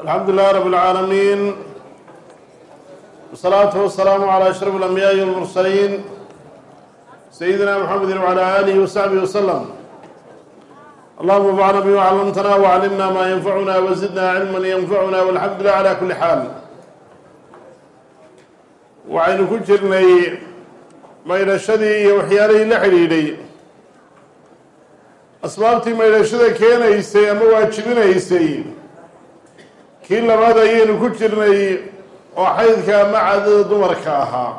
alxamdu lilahi rab اlcaalamiin wasalaatu wasalaamu calaa ashraf اlambiyaai walmursaliin sayidina mxamedi wcalaa alihi wasaxbihi wasalam allahuma anfacna bima callamtana waclimna maa yanfacuna wazidna cilma yanfacuna walxamdu lilah calaa kuli xaal waxaynu ku jirnay maydhashadii iyo waxyaalihii la xidhiidhay. Asbaabtii maydhashada keenaysay ama waajibinaysay kii labaad ayaynu ku jirnay oo xaydka ama caadada dumarka ahaa.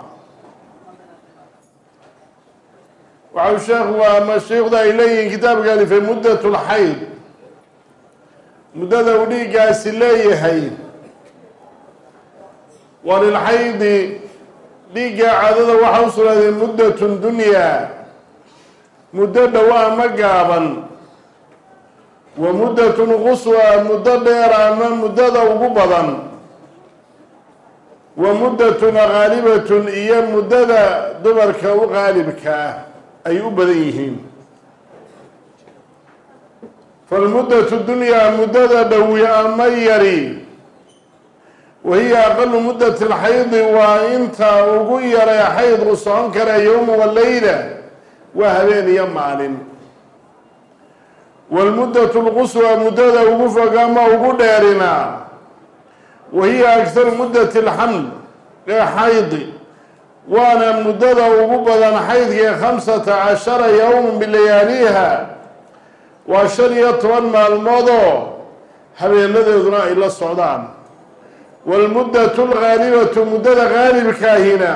Waxau sheekhu waa mashiikhda ay leeyihiin kitaabka alifay muddat lxayd muddada uu dhiiggaasi leeyahay. Waa lilxaydi dhiigga caadada waxaa u sugnaaday muddatun dunyaa. Muddo dhow ama gaaban wa muddatun quswa muddo dheer ama muddada ugu badan. Wa muddatun qaalibatun iyo muddada dumarka u qaalibka ah ay u badan yihiin. Falmuddatu dunyaa muddada dhowi ama yari wahiya aqalu muddati lxaydi waa inta ugu yaray xaydku socon kara yowma waleyla waa habeen iyo maalin walmuddatu lquswa muddada ugu fog ama ugu dheerina wahiya akharu muddati alxaml ee xaydi waana muddada ugu badan xaydkii khamsata cashara yowma bilayaaliha waa shan iyo toban maalmoodoo habeenadeeduna ay la socdaan walmuddatu lgaalibatu muddada gaalibkaahina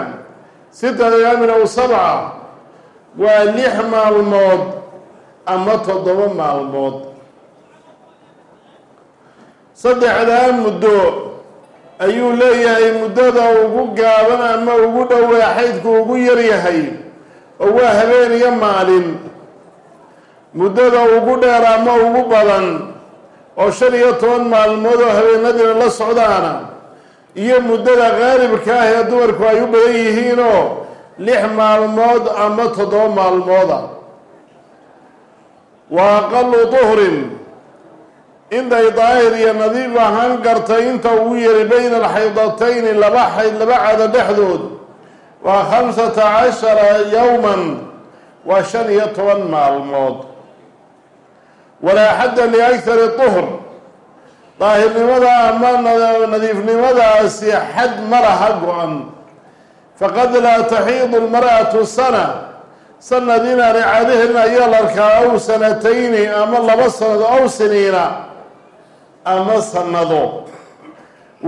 sitata yaamin aw sabca waa lix maalmood ama toddoba maalmood. Saddexdaa muddo ayuu leeyahay muddada ugu gaaban ama ugu dhowee xaydku ugu yaryahay oo waa habeen iyo maalin. Muddada ugu dheer ama ugu badan oo shan iyo toban maalmood oo habeenadiina la socdaana iyo muddada qaalibka ah ee dumarku ay u badan yihiinoo lix maalmood ama toddoba maalmooda wa aqalu duhrin. Intay daahir iyo nadiif ahaan kartay inta ugu yari bayna alxaydatayni laba xayd laba cado dhexdood. Waa khamsata cashara yowman waa shan iyo toban maalmood. Walaa xadda liakhari duhr daahirnimada ama nadiifnimadaasi xad ma laha go-an. Faqad laa taxiidu lmar'atu sana sanad inaanay caadahelin ayaa la arkaa aw sanatayni ama laba sanado aw siniina ama sanado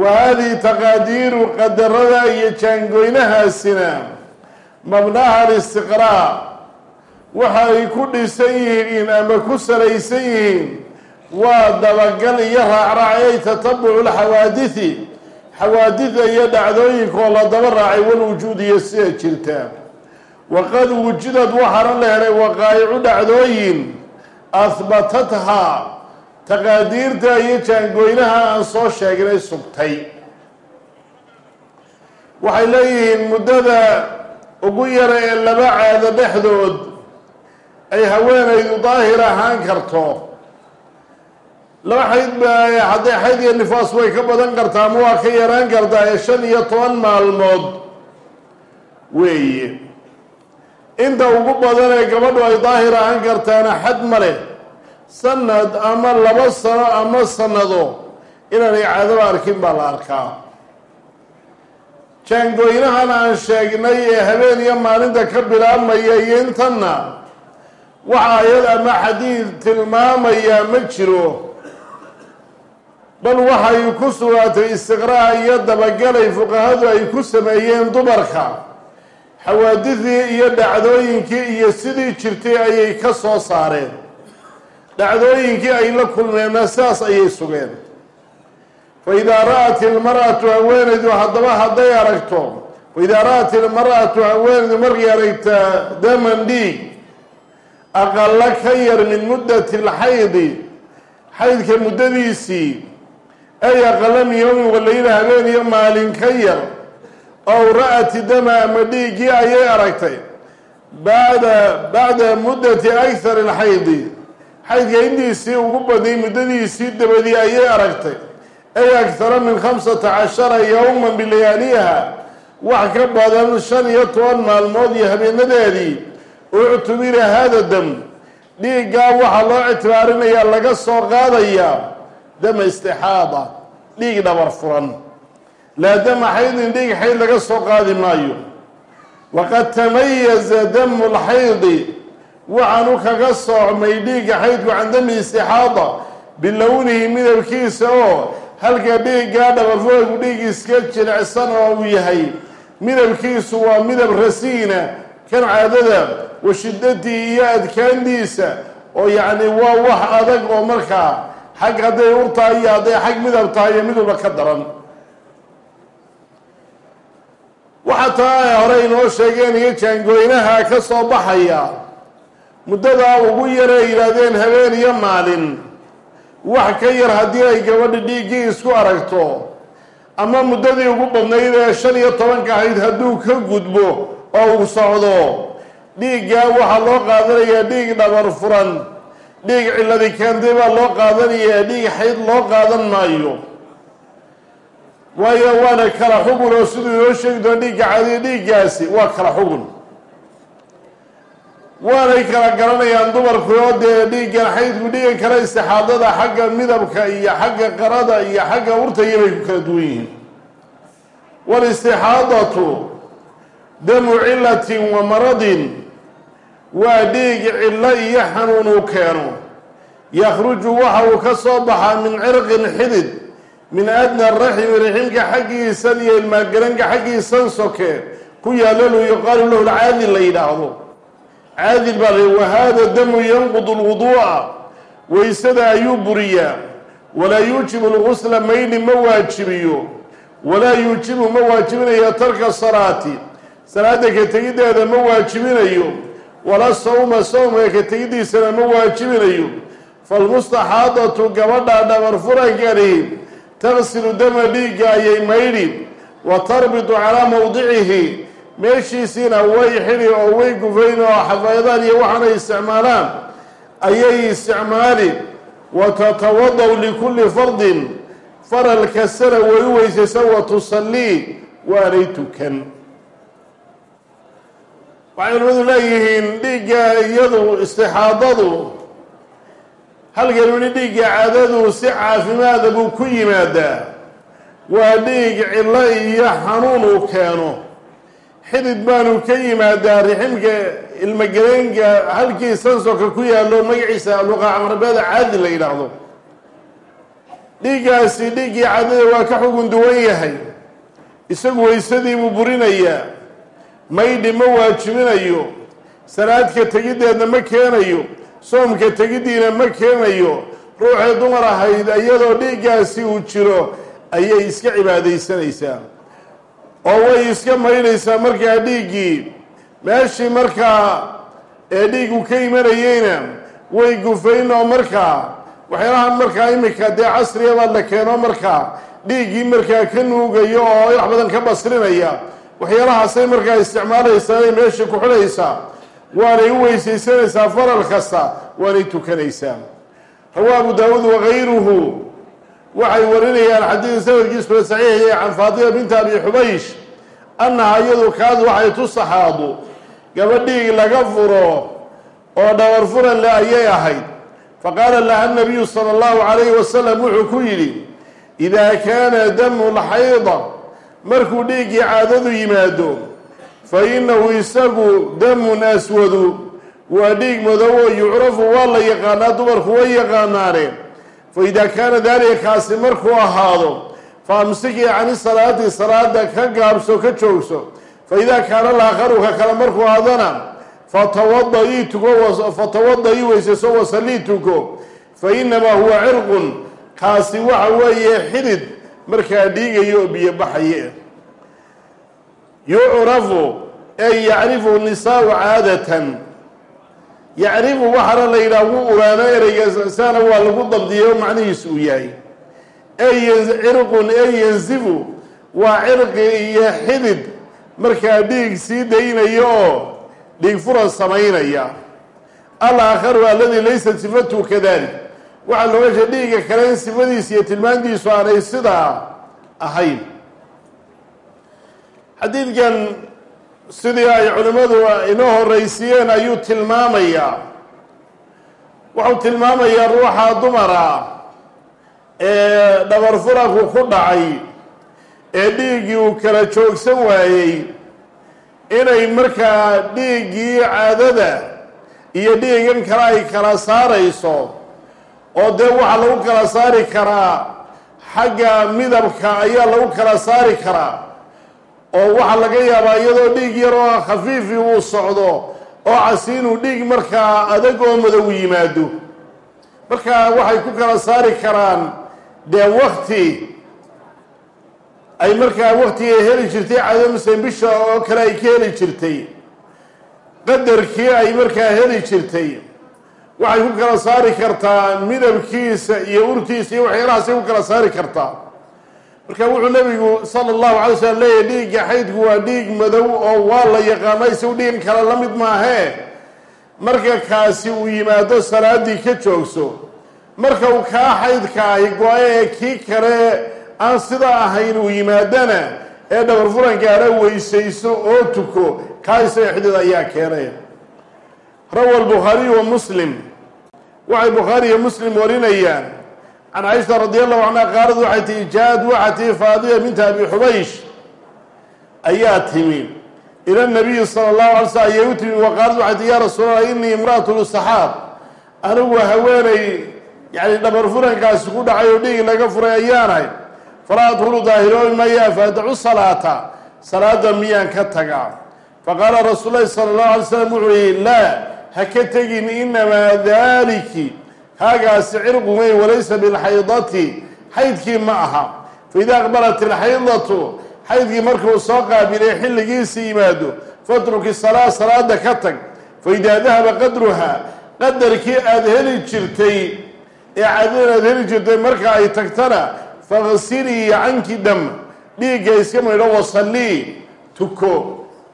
wa haadihi taqaadiiru qadarada iyo jaangoynahaasina mabnaha alistiqraa waxa ay ku dhisan yihiin ama ku salaysan yihiin waa dabagal iyo raacraac ay tatabucu lxawaadidi xawaadida iyo dhacdooyinkaoo la daba raacay walwujuud iyo sida jirta waqad wujidad waxaana la helay waqaa'icu dhacdooyin ahbatathaa taqaadiirta iyo jaangooynaha aan soo sheegnay sugtay waxay leeyihiin muddada ugu yara ee laba caado dhexdood ay haweenaydu daahir ahaan karto laba xayd hadday xayd iyo nifaas way ka badan kartaa ama waa ka yaraan kartaa ee shan iyo toban maalmood weeye inta ugu badan ee gabadhu ay daahir ahaan kartaana xad ma leh. Sanad ama laba sano ama sanado inaanay caadaba arkin baa la arkaa. Jaangooynahan aan sheegnay ee habeen iyo maalinta ka bilaabmaya iyo intanna waxa ayad ama xadiid tilmaamayaa ma jiro. Bal waxay ku sugaatay istiqraa iyo dabagalay fuqahadu ay ku sameeyeen dumarka xawaadidii iyo dhacdooyinkii iyo sidii jirtay ayay ka soo saareen. Dhacdooyinkii ay la kulmeenna sidaas ayay sugeen. Fa idaa ra'at ilmar'atu haweenaydu haddaba hadday aragto fa idaa ra'at ilmar'atu haweenaydu markay aragtaa daman dhiig aqalla ka yar min muddati lxaydi xaydka muddadiisii ay aqala min yowmin walayla habeen iyo maalin ka yar ow ra'ati dama ama dhiiggii ayay aragtay bacda bacda muddati akhar alxaydi xaydka intiisii ugu badnay muddadiisii dabadii ayay aragtay ay akhara min khamsata cashara yowman bilayaaliha wax ka badan shan iyo toban maalmood iyo habeenadeedii uctubira hada dam dhiiggaa waxaa loo ictibaarinayaa laga soo qaadayaa dama istixaada dhiig dhabar furan laa dama xaydin dhiig xayd laga soo qaadi maayo. Waqad tamayaza damu lxaydi waxaanu kaga soocmay dhiigga xaydku can dami istixaada bilownihi midabkiisa oo halka dhiiggaa dhabarfuraygu dhiig iska jilicsan oo uu yahay. Midabkiisu waa midab rasiina kan caadada wa shiddatii iyo adkaandiisa oo yacni waa wax adag oo markaa xag hadday ur tahay iyo hadday xag midab tahay iyo mid walba ka daran waxaa taa ay hore inoo sheegeen iyo jaangooynaha ka soo baxaya. Muddadaa ugu yaray yidhaahdeen habeen iyo maalin. Wax ka yar haddii ay gabadha dhiiggii isku aragto. Ama muddadii ugu badnayd ee shan iyo tobanka ahayd hadduu ka gudbo oo uu socdo. Dhiiggaa waxaa loo qaadanayaa dhiig dhabar furan. Dhiig cilladi keentay baa loo qaadanayaa dhiig xayd loo qaadan maayo waayo waana kala xugun oo siduu inoo sheegi doona dhiigga cadiya dhiiggaasi waa kala xugun waanay kala garanayaan dumarku oo dee dhiiggan xaydku dhiigan kale istixaadada xagga midabka iyo xagga qarada iyo xagga urtaya bay ku kala duwan yihiin. Waalistixaadatu damu cilatin wa maradin waa dhiig cillo iyo xanuun uu keeno. Yakhruju waxa uu ka soo baxaa min cirqin xidid min adna raximi raximka xaggiisan iyo ilmaagaranka xaggiisan soke ku yaallolu yuqaalu lahu lcaadil la yidhaahdo. Caadil baa la wa hada damu yanqudu lwuduu'a waysada ayuu buriyaa. Walaa yuujibu lgusla mayni ma waajibiyo. Walaa yuujibu ma waajibinayo tarka salaati. Salaada ka tegiddeeda ma waajibinayo. Wala sawma sawmka ka tegiddiisana ma waajibinayo. Falmustaxaadatu gabadha dhabar furankani taqsilu dama dhiigga ayay maydhi wa tarbitu calaa mowdicihi meeshiisiina way xidhi oo way gufayn oo xafaydaan iyo waxaanay isticmaalaan ayay isticmaali wa tatawadaw likulli fardin faral kastana way u weysaysa wa tusallii waanay tukan. Waxay culimadu leeyihiin dhiigga iyadu istixaadadu halkan weli dhiigga caadadu si caafimaada buu ku yimaadaa. Waa dhiig cillo iyo xanuun uu keeno. Xidid baanu ka yimaadaa riximka ilmageleenka halkii sansoka ku yaallo magaciisa luqa camrabeeda caadi la yidhaahdo. Dhiiggaasi dhiiggii caadada waa ka xugun duwan yahay. Isagu weysadii buu burinayaa. Maydhi ma waajibinayo. Salaadka tegiddeedna ma keenayo soomka tegiddiina ma keenayo ruuxay dumar ahayd iyadoo dhiiggaasi uu jiro ayay iska cibaadaysanaysaa. Oo way iska maydhaysaa markaa dhiiggii. Meeshii markaa ee dhiigu ka imanayeyna way gufayn oo markaa. Waxyaalahan markaa imika dee casriya baa la keeno markaa dhiiggii markaa ka nuugayo oo wax badan ka basrinaya. Waxyaalahaasay markaa isticmaalaysaa ay meeshii ku xidhaysaa waanay u weysaysanaysaa faral kasta waanay tukanaysaa rawaa abu daawuud wakayruhu waxay warinayaan xadiid sanadkiisuna saxiixiyay can faatima binta abi xubaysh annaha iyadu kaad waxay tusaxaadu gabadhiig laga furo oo dhawar furan le ayay ahayd. Faqaala laha nabiyu sala allahu calayhi wasalam wuxuu ku yidhi idaa kaana damu lxayda markuu dhiiggii caadadu yimaado fa innahu isagu damun aswadu waa dhiig madow oo yucrafu waa la yaqaanaa dumarku way yaqaanaane fa idaa kaana daalika kaasi markuu ahaado fa amsikii cani salaati salaada ka gaabso ka joogso. Fa idaa kaana laakharu ka kale markuu ahaadana fatawada-ii tuko fatawada-ii tuko fa inamaa huwa cirqun kaasi waxa weeye xidid markaa dhiigayo oo biyo baxaye yucrafu ay yacrifu nisaau caadatan. Yacrifu waxaana la yidhaha wuu uraano ereyga saana waa lagu dabdiyo macnihiisu uu yahay. Ey cirqun ey yansifu waa cirqi iyo xidid. Markaa dhiig sii daynaya oo dhiig furan samaynaya. Alaakharu aladi laysa sifatuhu kadalik. Waxaa looga jeeda dhiigga kale in sifadiisa iyo tilmaantiisu aanay sidaa ahayn xadiidkan sidii ay culimmadu inoo horreysiiyeen ayuu tilmaamayaa wuxuu tilmaamayaa ruuxa dumara ee dhabar furanku ku dhacay ee dhiiggii uu kala joogsan waayey inay markaa dhiiggii caadada iyo dhiiggan kale ay kala saarayso oo dee waxaa lagu kala saari karaa xagga midabka ayaa lagu kala saari karaa oo waxaa laga yaabaa iyadoo dhiig yar oo khafiifi uu socdo oo casi inuu dhiig markaa adag oo madow yimaado. Marka waxay ku kala saari karaan dee wakti ay markaa waktigay heli jirtay caado maslan bisha oo kale ay ka heli jirtay. Qadarkii ay markaa heli jirtay. Waxay ku kala saari kartaa midabkiisa iyo urtiisa iyo waxyaalahaasay ku kala saari kartaa marka wuxuu nabigu sala allahu alay slam leeyahy dhiigga xaydku waa dhiig madow oo waa la yaqaana isagu dhiigan kale la mid maahee marka kaasi uu yimaado salaadii ka joogso. Marka uu kaa xaydkaahi go-a ee kii kale aan sidaa ahayn uu yimaadana ee dhabar furankaana weysayso oo tuko kaa isaga xidid ayaa keenaya. Rawa albukhaariyu wa muslim. Waxay bukhaari iyo muslim warinayaan can caisha radi allahu canha qaalad waxay tihi jaa-ad waxaa tihi faadima binta abi xubaysh ayaa timi ila nabiyi sala allahu alay slm ayay u timi wa qaalad waxay tihi ya rasuul allah inii imra'atu lusaxaab anigu haweenay yani dhabar furankaasi ku dhacay oo dhiig laga furay ayaanahay falaa adkhulu daahiroobi maya faadacu salaata salaada miyaan ka tagaa faqaala rasuul lahi sala allahu alay slam wuxuu yihi laa ha tegin inamaa daliki kaagaasi cirqun weyn walaysa bilxaydati xaydkii ma aha. Faida aqbalat ilxaydatu xaydkii markuu soo qaabilay xilligiisi yimaado fatruki salaa salaada ka tag. Faidaa dahaba qadruha qadarkii aada heli jirtay ee cadin aada heli jirtay marka ay tagtana faqsilii canki dam dhiigga iska maydho wasallii tuko.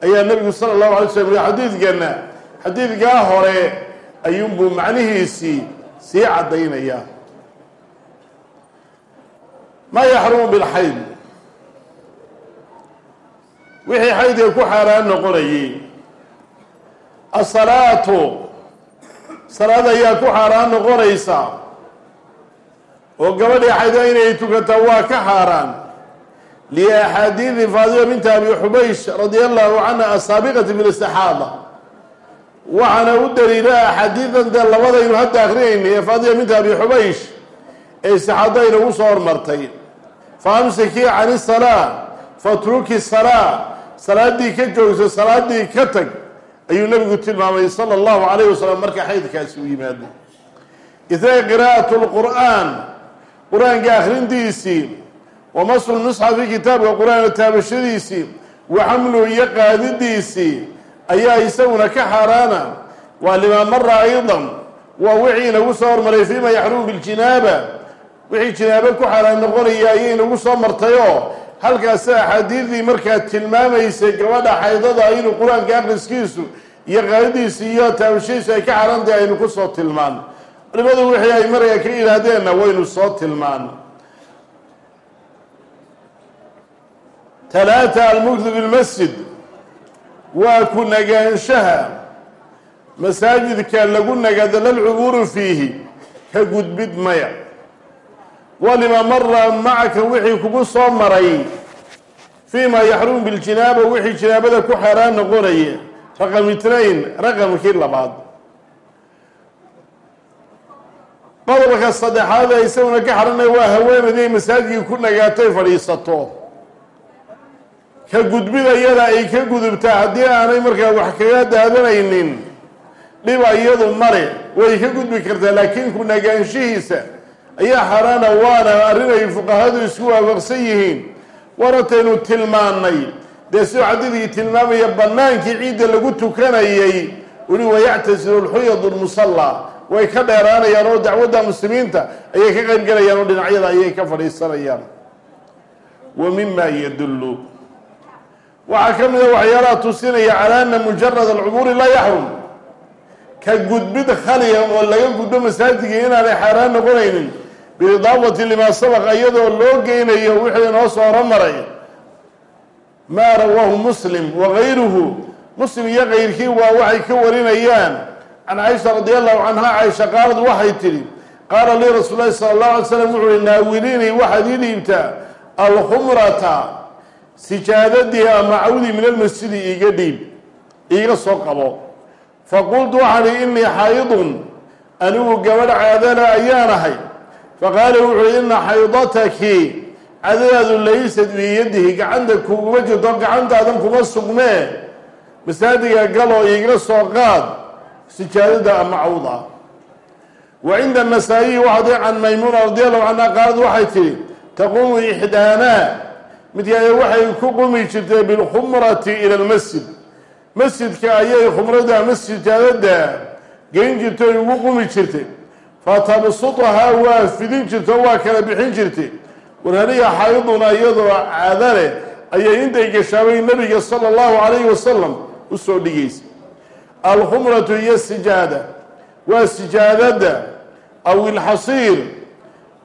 Ayaa nabigu sala allahu alay yii xadiidkana xadiidkaa hore ayuunbuu macnihiisii sii caddaynaya. Maa yaxrumu bilxayd wixii xaydka ku xaaraan noqonayay asalaatu salaad ayaa ku xaaraan noqonaysa. Oo gabadhii xayda inay tukataa waa ka xaaraan. Liaxaadiidi faadima binta abi xubaysh radia allahu canha asaabiqati bilistixaada waxaana u daliila axaadiidan dee labadaynu hadda akrinayna ee faadima binta abi xubaysh ee istixaada inagu soo hormartay. Fa amsikii can isalaa fatruki salaa salaadii ka joogso salaadii ka tag ayuu nabigu tilmaamay sala allahu calayh wasalam marka xaydkaasi u yimaado. Itnaa qiraa'at lqur'aan qur'aanka akhrintiisii wa maslu musxafi kitaabka qur'aanka taabashadiisii wa xamluhu iyo qaadidiisii ayaa isaguna ka xaaraana waa limaa mara aydan waa wixii inagu soo hormaray fiima yaxrumu biljinaaba wixii jinaabo ku xaaraan noqonaya ayay inagu soo martayoo halkaasi axaadiidii markaa tilmaamaysay gabadha xaydada inuu qur'aanka akhriskiisu iyo qaadidiisi iyo taabashadiisu ay ka xaaraantahay aynu ku soo tilmaano culimadu wixii ay maraya ka yidhaahdeenna waynu soo tilmaano talaata almugdu bilmasjid waa ku nagaanshaha. Masaajidka lagu nagado lalcubuuru fiihi ka gudbid maya. Walima mara macaka wixii kugu soo maray fii ma yaxrumu biljinaaba wixii jinaabada ku xaaraan noqonaya. Raqam itnayn raqamkii labaad. Qodobka saddexaad ee isaguna ka xaranaya waa haweenaday masaajidkii ku nagaatoy fadhiisato ka gudbida iyada ay ka gudubtaa haddii aanay markaa wax kaga daadanaynin dhiba iyadu male way ka gudbi kartaa laakiin ku nagaanshihiisa ayaa xaaraana waana arrin ay fuqahadu isku waafaqsan yihiin. Warataynu tilmaannay dee siduu xadiidkii tilmaamaya bannaankii ciidda lagu tukanayay weli wayactasilu lxuyadu lmusalla way ka dheeraanayaan oo dacwadda muslimiinta ayay ka qayb galayaan oo dhinacyada ayay ka fadhiisanayaan. Wa mima yadullu waxaa ka mid a waxyaalaha tusinaya calaa ana mujarad alcumuuri laa yaxrum. Ka gudbid khaliya oo laga gudbo masaajidka inaanay xaaraan noqonaynin biidaafati limaa sabaqa iyadoo loo geynayo wixii inoo soo horomaray maa rawaahu muslim wagayruhu muslim iyo kayrkii waa waxay ka warinayaan can caisha radi allahu canha caisha qaalad waxay tidhi qaala lii rasuul lahi sala allahu alay slam wuxu uhi naawiliinii waxaad ii dhiibtaa alkhumrata sijaadadii ama cawdii min almasjidi iiga dhiib iiga soo qabo. Faqultu waxaan ihi innii xaydun anigu gabadh caadala ayaan ahay. Faqaala wuxuu uhi ina xaydataki cadadaadu laysad biyadihi gacanta kuguma jirto gacantaadan kuma sugnee. Masaadiga galoo iiga soo qaad sijaadada ama cawda wa cinda nasaa-iyi waxaday can maymuuna radi allahu canha qaalad waxay tidhi taquumu ixdaanaa midkaada waxay ku qumi jirtay bilkhumrati ila lmasjid masjidka ayay khumrada ama sijaadada geyn jirtay ugu qumi jirtay. Fatabsutahaa waa fidin jirta waa kala bixin jirtay. Warhaliya xayduna iyadoo caada ayay intay gashaabay nabiga sala allahu calayhi wasalam u soo dhigaysa alkhumratu iyo sijaada. Waa sijaadada aw ilxasiir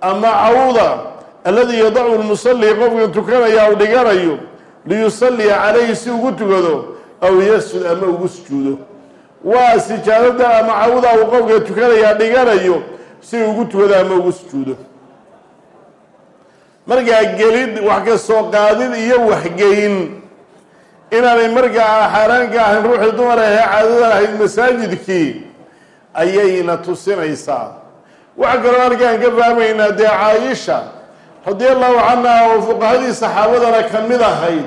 ama cawda alladii yadacu lmusalli qofka tukanaya u dhiganayo liyusalliya calayhi si ugu tukado aw yasjud ama ugu sujuudo. Waa sijaadada ama cawda uu qofka tukanayaa dhiganayo si ugu tukado ama ugu sujuudo. Markaa gelid wax ka soo qaadid iyo waxgeyn inaanay markaa xaaraan ka ahayn ruuxii dumar ahee caadadan ahayd masaajidkii ayayna tusinaysaa. Waxaa kaloo halkaan ka fahmaynaa dee caaisha radi allahu canha oo fuqahadii saxaabadana ka mid ahayd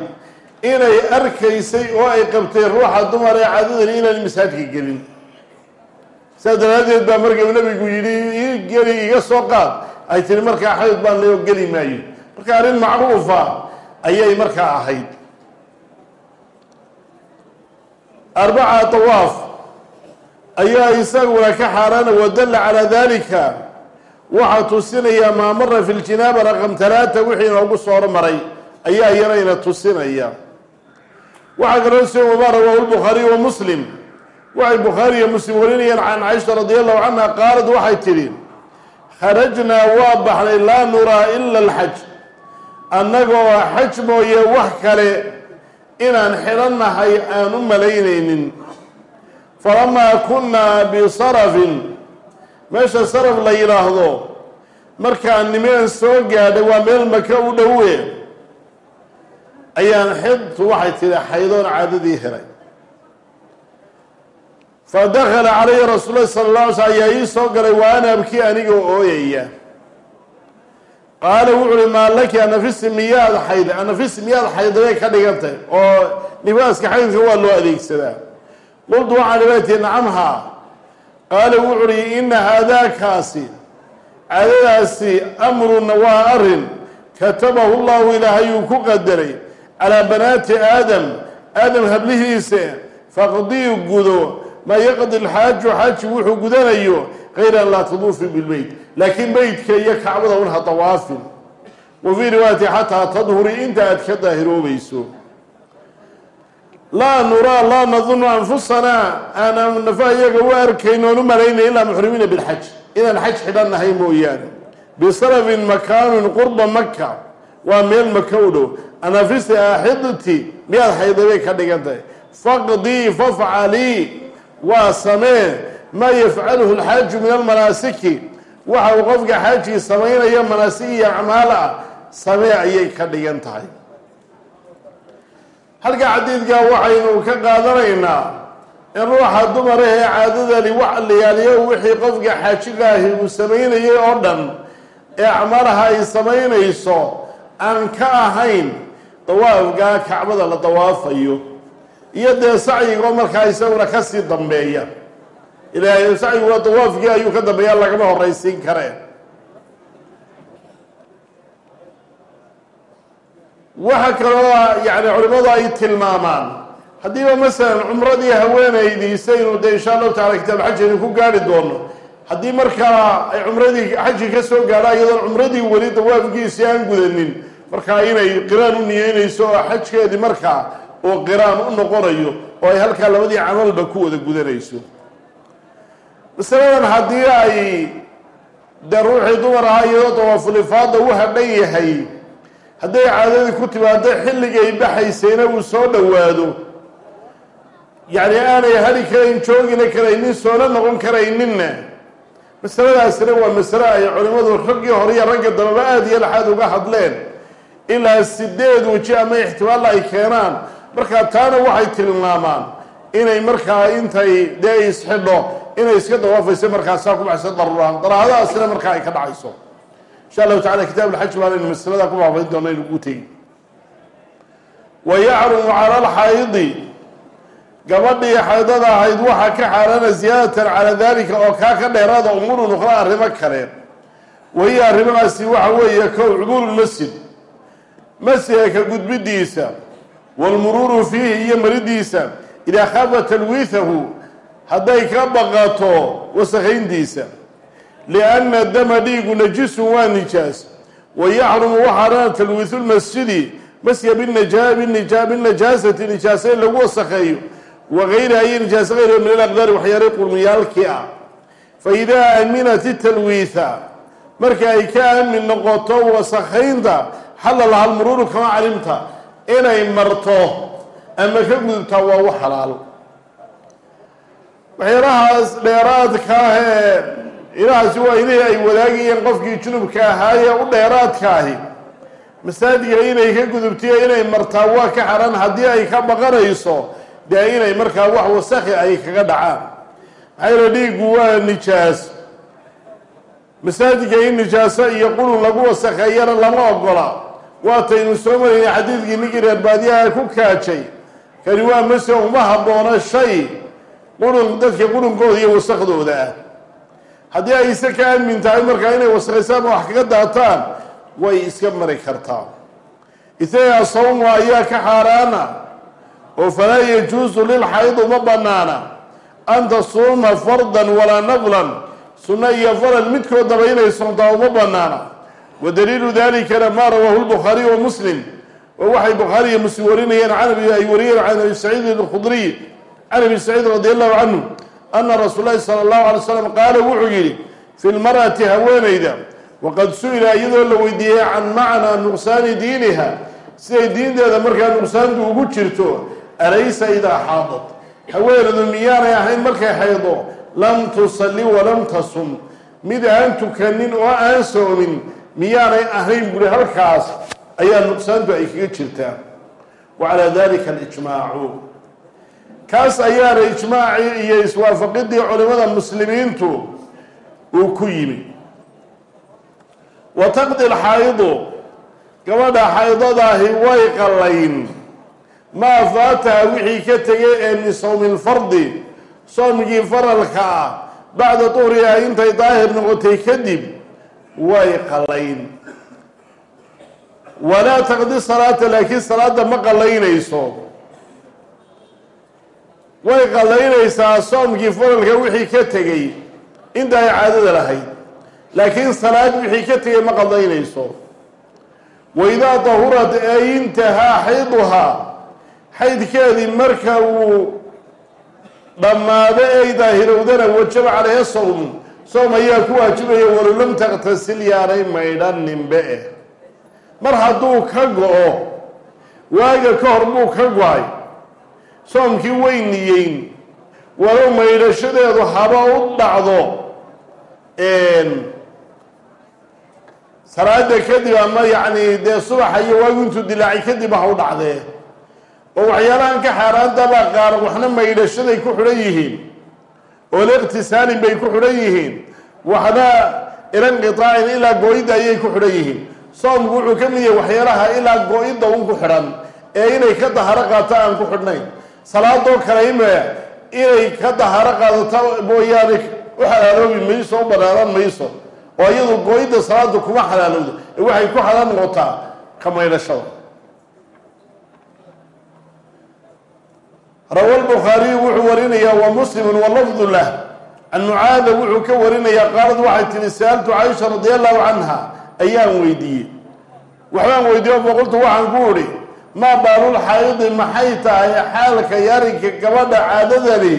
inay arkaysay oo ay qabtay ruuxa dumar ee caadadan inaan masaajidka gelin. Saas daraaddeed baa markau nabigu yidhi ii geli iga soo qaad. Ay tiri markaa xayd baan loo geli maayo. Marka arrin macruufa ayay markaa ahayd. Arbaca tawaaf. Ayaa isaguna ka xaaraana wadalla calaa dalika waxaa tusinaya maa mara fi ljinaaba raqam talaata wixii inoogu soo hormaray. Ayaa iyana tusinaya. Waxaa kaloo soo wama rawaahu lbukhaariy wa muslim. Waxay bukhaari iyo muslim warinayaan can caisha radi allahu canha qaalad waxay tidhi kharajnaa waa baxnay laa nuraa ila alxaj annagoo xaj mooye wax kale inaan xidhannahay aan u malaynaynin. Falamaa kunnaa bisarafin meesha saraf la yidhaahdo markaan nimeen soo gaadhay waa meel maka u dhowe ayaan xidtu waxay tidhi xaydoon caadadii helay. Fa dakala calaya rasuul lahi sala alla alay slam ayaa ii soo galay wa ana abkii anigoo ooyaya. Qaala wuxu uhi maa laki anafisi miyaad xayd anafisi miyaad xayda bay ka dhigantay? Oo nifaaska xaydka waa loo adeegsadaa. Qultu waxaan ibay tii nacamhaa qaala wuxu uhi ina haadaakaasi caadadaasi amrun waa arrin katabahu llahu ilaahay uu ku qadaray calaa banaati aadam. Aadam hablihiisa faqdii gudo maa yaqdi lxaaju xaaji wuxuu gudanayo kayra an laa taduufi bilbeyt laakiin beytka iyo kacbada un ha dawaafin wa fii riwaayati xataa tadhuri inta aad ka daahiroobayso laa nuraa laa nadunu anfusanaa aanan nafa iyaga u arkayn oon u malaynay ilaa muxrimiina bilxaj. Inaan xaj xidhannahay mooyaane. Bisarafin makaanun qurba maka waa meel maka u dhow. Anafisi aaxidti miyaad xayday bay ka dhigan tahay faqdii fafcalii waa samee. Maa yafcaluhu alxaaju min almanaasiki. Waxa uu qofka xaajii samaynayo manaasig iyo acmaal ah samee ayay ka dhigan tahay halka xadiidkaa waxaynu ka qaadanaynaa in ruuxa dumar ahee caadadani wax layaaliyo wixii qofka xaajigaahi uu samaynayay oo dhan ee acmaalaha ay samaynayso aan ka ahayn dawaafkaa kacbada la dawaafayo. Iyo dee sacyigoo markaa isaguna ka sii dambeeya. Ilaahay sacyigu waa dawaafkii ayuu ka dambeeya lagama horaysiin karee waxa kaloo yani culimmadu ay tilmaamaan. Haddiiba masalan cumradii haweenaydii saynu dee insha allahu tacala kitaab xaj aynu ku gaari doono haddii markaa ay cumradii xaji ka soo gaadha iyadoon cumradii weli dawaafkiisii aan gudanin markaa inay qiraan u niyeynayso oo xajkeedii markaa oo qiraan u noqonayo oo ay halkaa labadii camalba ku wada gudanayso. Masaladan haddii ay dee ruuxii dumar ahaa iyadoo dawaafulifaada u hadhan yahay hadday caadadii ku timaado xilligay baxaysayna uu soo dhowaado. Yacni aanay hadhi karayn joogina karaynin soona noqon karayninna. Masaladaasina waa masale ay culimmadu raggii hore iyo ragga dambaba aada iyo laxaad uga hadleen. Ilaa sideed weji ama ixtimaalla ay keenaan. Markaa taana waxay tilmaamaan inay markaa intay dee isxidho inay iska dawaafayso markaasaa ku baxayso daruuraan daraahadaasina markaa ay ka dhacayso insha allahu tacala kitaab alxaj baanaynu masalada ku faafin doona inu ugu tegi wa yacrumu cala alxaayidi gabadhii xaydada ahayd waxaa ka xaaraana ziyaadatan calaa dalika oo kaa ka dheeraada umuurun ukhra arrimo kale. Wahiya arrimahaasi waxa weeye kow cubuurulmasjid masjidka ka gudbidiisa waalmuruuru fiihi iyo maridiisa idaa khaafa talwiithahu hadday ka baqato wasakhayntiisa lianna dama dhiigu najisun waa nijaas wa yaxrumu waxaarana talwiithu lmasjidi binija binajaasati nijaasa in lagu wasakheeyo wagayriha iyo nijaaso gayriha min alaqdaari waxyaala qurmiyaalkii ah fa idaa aaminat italwiitha marka ay ka aamin noqoto wasakhaynta xalla laha almuruuru kama calimta inay marto ama ka gudubtaa waa u xalaal waxyaalahaas dheeraadka ah ee ilahaasi waa ilihii ay wadaagayeen qofkii junubka ahaaye u dheeraadka ahi masaajidka inay ka gudubtiyo inay martaa waa ka xaran haddii ay ka baqanayso dee inay markaa wax wasakhi ay kaga dhacaan. Maxaa yeele dhiiggu waa nijaas. Masaajidka in nijaaso iyo qulun lagu wasakheeyana lama ogola waataynu soo maraynay xadiidkii ninkii reer baadiyaha ku kaajay. Kani waa mase uma habboona shay. Qurun dadka qurunkooda iyo wasakhdooda ah haddii ay ise ka aamin tahay markaa inay wasakhaysaan wax kaga daataan way iska mari kartaa. Isagaa sawmu ayaa ka xaaraana oo falaa yajuusu lilxayd uma banaana an tasuuma fardan walaa naflan sunno iyo faral midkoodaba inay soontaa uma banaana wa daliilu dalikana maa rawaahu lbukhaariy wa muslim oo waxay bukhaari iyo muslim warinayeen ay wariyeen can abi saciid alkhudriy can abi saciid radi allahu canhu ana rasuul lahi sala allahu alay slam qaala wuxuu yidhi fi lmar'ati haweenayda waqad su'ila iyadoo la weydiiyey can macnaa nuqsaani diiniha siday diinteeda markaa nuqsaantu ugu jirto alaysa idaa xaadad haweenadu miyaanay ahayn markay xaydo lam tusalli walam tasum mid aan tukanin oo aan soomin miyaanay ahayn buri halkaas ayaa nuqsaantu ay kaga jirtaa wa calaa dalika alijmaacu kaas ayaana ijmaacii iyo iswaafaqidii culimada muslimiintu uu ku yimi. Wa taqdi lxaydu gabadha xaydadaahi way qallayn maa faataha wixii ka tegay ee min sawmi lfardi soomkii faralka ah bacda duhriha intay daahir noqotay kadib way qallayn walaa taqdi salaata laakiin salaada ma qallaynayso way qallaynaysaa soomkii faralka wixii ka tegey. Inta ay caadada lahayd. Laakiin salaad wixii ka tegay ma qallaynayso waidaa dahurat ee intahaa xayduhaa xaydkeedii marka uu dhammaado ay daahirowdana wajaba calayha sawm. Soom ayaa ku waajibaya walow lam taqtasil yaanay maydhaninbe eh. Mar hadduu ka go-o waaga ka hor buu ka go'ay soomkii way niyeyn walow maydhashadeedu haba u dhacdo. Salaada kadib ama yacni dee subaxa iyo waagu intuu dilaacay kadib ha u dhacdee. Oo waxyaalahan ka xaaraantaba qaar waxna maydhashaday ku xidhan yihiin. Oo liqtisaalin bay ku xidhan yihiin. Waxna ilanqiaacin ilaa go-idda ayay ku xidhan yihiin. Soomku wuxuu ka mid yahay waxyaalaha ilaa go-idda un ku xidhan ee inay ka daharo qaato aan ku xidhnayn salaadoo kale ime inay ka daharo qaadato mooyaane u xalaaloobi mayso u banaanan mayso. Oo iyadu go-idda salaada kuma xalaalowda ee waxay ku xalaal noqotaa ka maydhashada rawa lbukhaariyu wuxuu warinayaa wa muslimu walafdu lah. Can mucaada wuxuu ka warinayaa qaalad waxay tihi sa'altu caisha radi allahu canha ayaan weydiiyey. Waxbaan weydiiye faqultu waxaan ku idhi maa baalul xaayidi maxay tahay xaalka yarinka gabadha caadadani?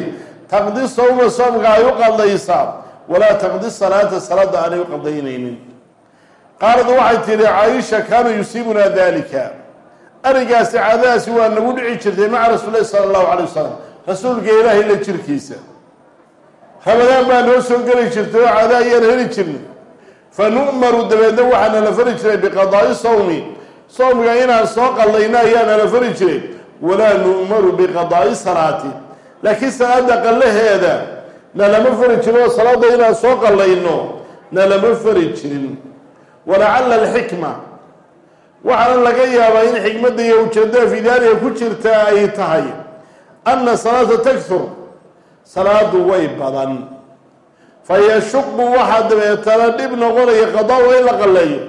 Taqdi sawma soomka ay u qadaysaa. Walaa taqdi salaata salaada aanay u qadaynaynin qaaradu waxay tihi caaisha kaana yusiibunaa dalika arigaasi caadadaasi waa nagu dhici jirtay maca rasuulilahi sala allahu calay wasalam rasuulka ilaahay la jirkiisa. Ramadaan baa noo soo geli jirtay oo caada ayaan heli jirnay. Fa nu'maru dabeedna waxaana la fari jiray biqadaa'i sawmi soomka inaan soo qallayno ayaana la fari jiray walaa nu'maru biqadaa'i salaati. Laakiin salaada qallaheeda na lama fari jirin oo salaada inaan soo qallayno na lama fari jirin. Walacalla alxikma waxaana laga yaabaa in xikmadda iyo ujeedada fidaaniga ku jirta ay tahay anna salaata taghur salaadu way badan. Fa yashuqu waxaa dabeetana dhib noqonaya qadaa in la qalleeyo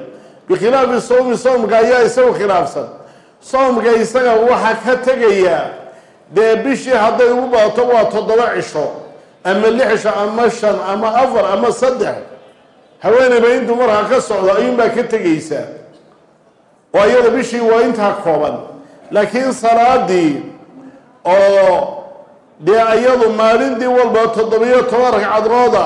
bikhilaafi sawmi soomka ayaa isagu khilaafsan soomka isaga waxaa ka tegaya dee bishii hadday ugu badato waa toddoba cisho ama lix cisho ama shan ama afar ama saddex haweeneyba intuu markaa ka socdo ayuunbaa ka tegaysaa oo iyada bishii waa intaa kooban laakiin salaadii oo dee iyadu maalintii walba toddobiyo toban ragcadooda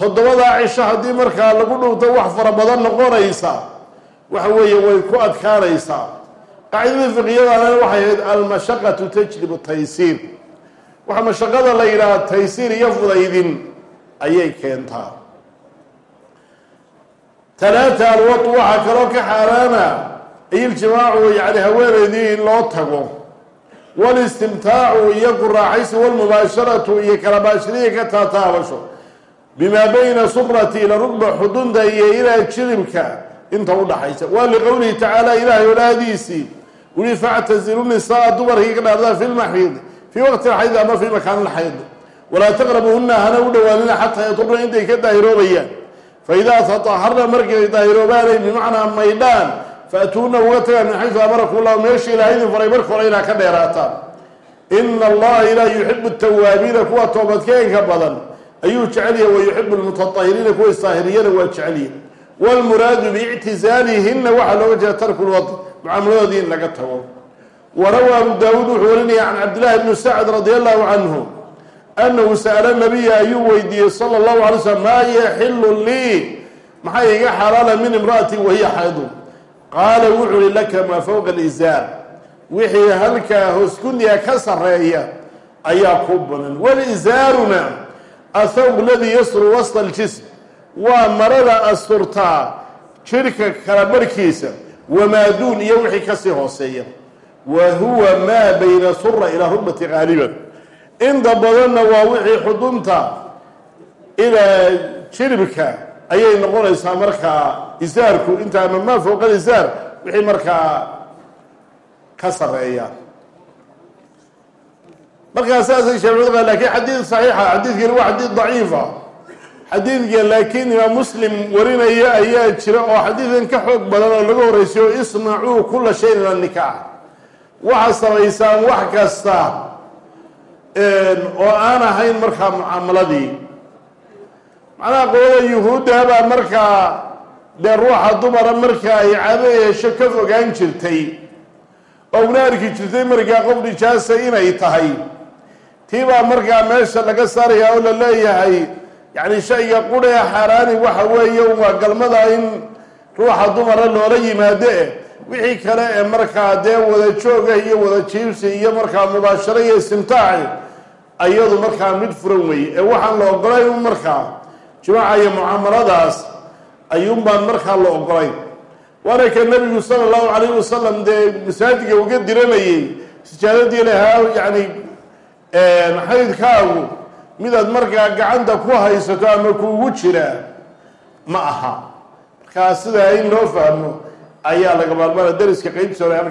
toddobadaa cisho haddii markaa lagu dhunto wax fara badan noqonaysa waxa weeye way ku adkaanaysaa qaacidada fiqiyadana waxay ahayd almashaqatu tajlibu taysiir. Waxa mashaqada la yidhaha taysiir iyo fudaydin ayay keentaa. Talaata alwatu waxaa kaloo ka xaaraana iljimaacu yani haweeneydii loo tago. Walistimtaacu iyo ku raaxaysi walmubaasharatu iyo kala baashiriya ka taataabasho bimaa bayna surati ila rugba xudunta iyo ilaa jiribka inta udhaxaysa waa liqowlihi tacaala ilaahay olaadiisii uli factazilu nisaa dumarkii ka dhaardaa fi lmaxiid fii waqti lxayd ama fii makaani lxayd walaa taqrabuhuna hana u dhowaanina xataa yadurna intay ka daahiroobayaan faidaa tataharna markay daahiroobaanay bimacnaa maydhaan faatuuna uga tagaan min xaysu amarakum llahu meesha ilahay idin faray marka hore inaa ka dheeraataan ina allaha ilaah yuxibu tawaabiina kuwa toobadkeenka badan ayuu jecelyahay wa yuxibu lmutatahiriina kuwa isdaahiriyana waa jecelyahy wlmuraadu biictizaalihinna waxaa looga jeeda tarku lwad mucaamaladoodii in laga tago. Warawaa abu daawuud wuxuu warinaya can cabdillahi bni sacd radi allahu canhu anahu sa'ala nabiya ayuu weydiiyey sala allahu alay slm maa yaxilu lii? Maxaa iga xalaala min imra'ati wahiya xaydun qaala wuxuu uhi laka maa fowqa alizaar wixii halkaa hooskundiga ka sarreeya ayaa ku banan walizaaruna athawb ladii yasru wasta aljism. Waa marada asturtaa jirhka kala barhkiisa wamaaduun iyo wixii ka sii hooseeya. Wa huwa maa bayna sura ilaa rugbati qaaliban inta badanna waa wixii xudunta ilaa jiribka ayay noqonaysaa markaa isaarku inta ama maa fowqa isaar wixii markaa ka sareeya markaa saasay shaaficiyadu qa laakiin xadiid saxiixa xadiidkani waa xadiid daciifa. Xadiidka laakiin imaam muslim warinaya ayaa jira oo xadiidkan ka xoog badan oo laga horreysayo isnacuu kula shayin ila nikaax waxaa samaysaan wax kasta oo aan ahayn markaa mucaamaladii macnaha qolada yuhuudda baa markaa dee ruuxa dumara marka ay caado yeesho ka fogaan jirtay. Oo una arki jirtay markaa qof nijaasa inay tahay tii baa markaa meesha laga saarayaa oo la leeyahay yacni shayga qudhee xaaraani waxa weeye waa galmada in ruuxa dumara loola yimaado eh. Wixii kale ee markaa dee wada jooga iyo wada jiibsi iyo markaa mubaasharo iyo istimtaaci ayadu markaa mid furan weeye. Ee waxaan la ogolay un markaa jimaaca iyo mucaamaladaas ayuun baan markaa la ogolay waana ka nebigu sala allahu calayhi wasalam dee masaajidka uga diranayay sijaadadii lahaa yacni xaydkaagu midaad markaa gacanta ku haysato ama kuugu jiraa ma aha. Markaa sidaa in loo fahmo ayaa laga maarmaana dariska qeybtiisa hore halka